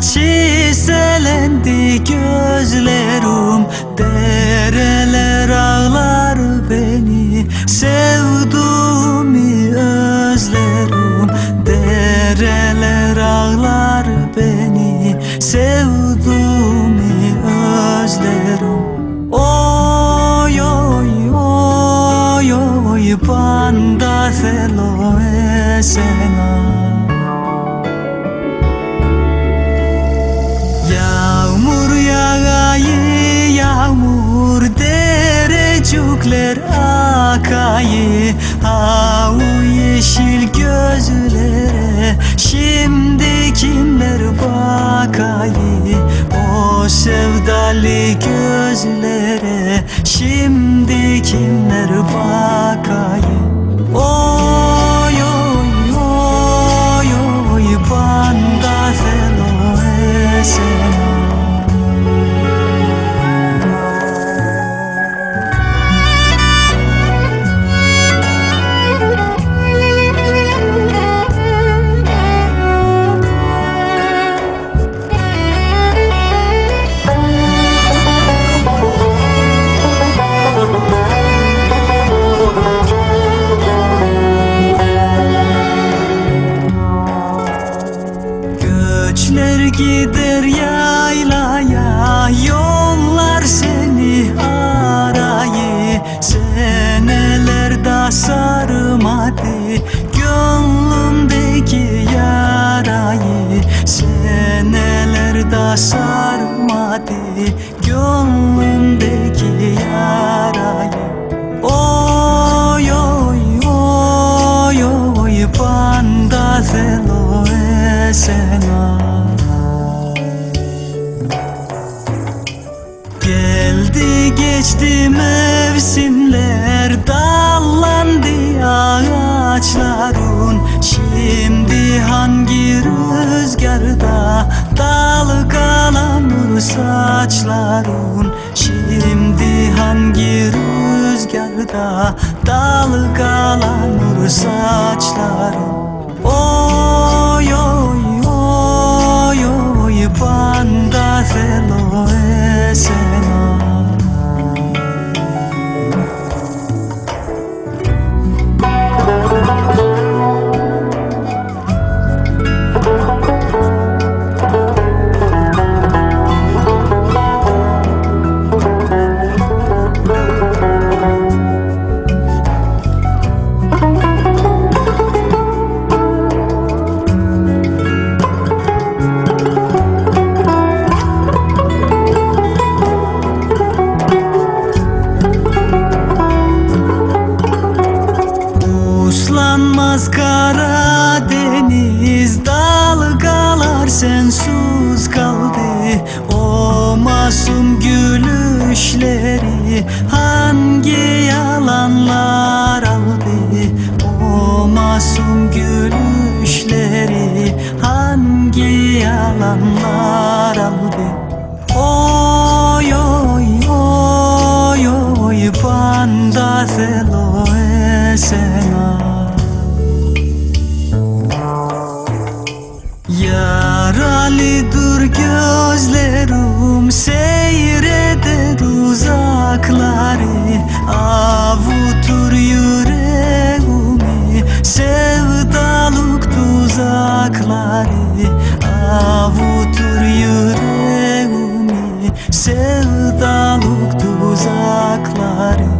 Çiselendi gözlerim Dereler ağlar beni Sevduğumu özlerim Dereler ağlar beni Sevduğumu özlerim Oy oy oy oy Panda felo esena derecukler akayı Havu yeşil gözlere. Şimdi kimler bakayı O sevdalı gözlere. Şimdi kimler bakayı yarayı Seneler da sarmadı Gönlümdeki yarayı. Oy oy oy oy Panda felo esena. Geldi geçti mevsimler Dallandı ağaçların. Şimdi hangi rüzgarda Dalgalanır saçların. Şimdi hangi rüzgarda Dalgalanır masum gülüşleri hangi yalanlar aldı? O masum gülüşleri hangi yalanlar aldı? Oy oy oy oy panda felo esena. Yaralıdır gözlerim Seyreder uzakları Avutur yüreğimi Sevdalık tuzakları Avutur yüreğimi Sevdalık tuzakları.